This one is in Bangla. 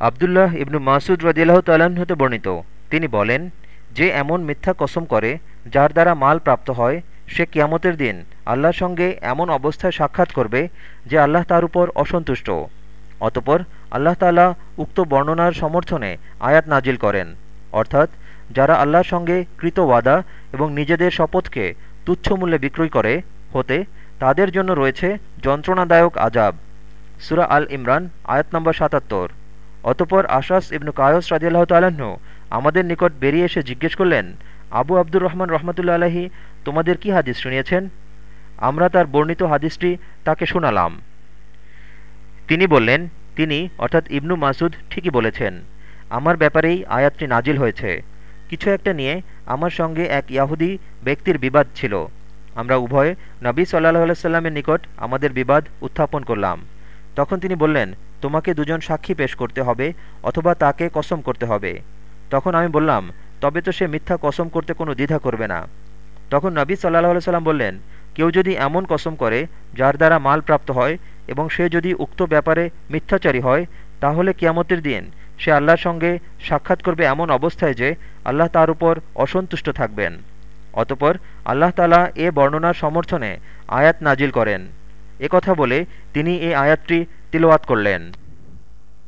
আবদুল্লাহ ইবনু মাসুদ রদিল্লাহ হতে বর্ণিত। তিনি বলেন, যে এমন মিথ্যা কসম করে যার দ্বারা মাল প্রাপ্ত হয়, সে কিয়ামতের দিন আল্লাহর সঙ্গে এমন অবস্থায় সাক্ষাৎ করবে যে আল্লাহ তার উপর অসন্তুষ্ট। অতপর আল্লাহ তালা উক্ত বর্ণনার সমর্থনে আয়াত নাজিল করেন। অর্থাৎ, যারা আল্লাহর সঙ্গে কৃত ওয়াদা এবং নিজেদের শপথকে তুচ্ছ মূল্যে বিক্রয় করে, হতে তাদের জন্য রয়েছে যন্ত্রণাদায়ক আজাব সুরা আল ইমরান, আয়াত নম্বর সাতাত্তর। অতপর আশাস ইবনু কায়স রাজিয়াল্লাহ তাল্লাহ্ন আমাদের নিকট বেরিয়ে এসে জিজ্ঞেস করলেন, আবু আব্দুর রহমান রহমতুল্লা আলহী তোমাদের কি হাদিস শুনিয়েছেন? আমরা তার বর্ণিত হাদিসটি তাকে শোনালাম। তিনি বললেন, তিনি, অর্থাৎ ইবনু মাসুদ, ঠিকই বলেছেন। আমার ব্যাপারেই আয়াতটি নাজিল হয়েছে। কিছু একটা নিয়ে আমার সঙ্গে এক ইয়াহুদি ব্যক্তির বিবাদ ছিল। আমরা উভয়ে নবী সাল্লাহ সাল্লামের নিকট আমাদের বিবাদ উত্থাপন করলাম। তখন তিনি বললেন, তোমাকে দুজন সাক্ষী পেশ করতে হবে অথবা তাকে কসম করতে হবে। তখন আমি বললাম, তবে তো সে মিথ্যা কসম করতে কোনো দ্বিধা করবে না। তখন নবী সাল্লাহ সাল্লাম বললেন, কেউ যদি এমন কসম করে যার দ্বারা মাল প্রাপ্ত হয় এবং সে যদি উক্ত ব্যাপারে মিথ্যাচারী হয়, তাহলে কিয়ামতের দিন সে আল্লাহর সঙ্গে সাক্ষাৎ করবে এমন অবস্থায় যে আল্লাহ তার উপর অসন্তুষ্ট থাকবেন। অতপর আল্লাহ তালা এ বর্ণনার সমর্থনে আয়াত নাজিল করেন। কথা বলে তিনি এই আয়াতটি তিলওয়াত করলেন।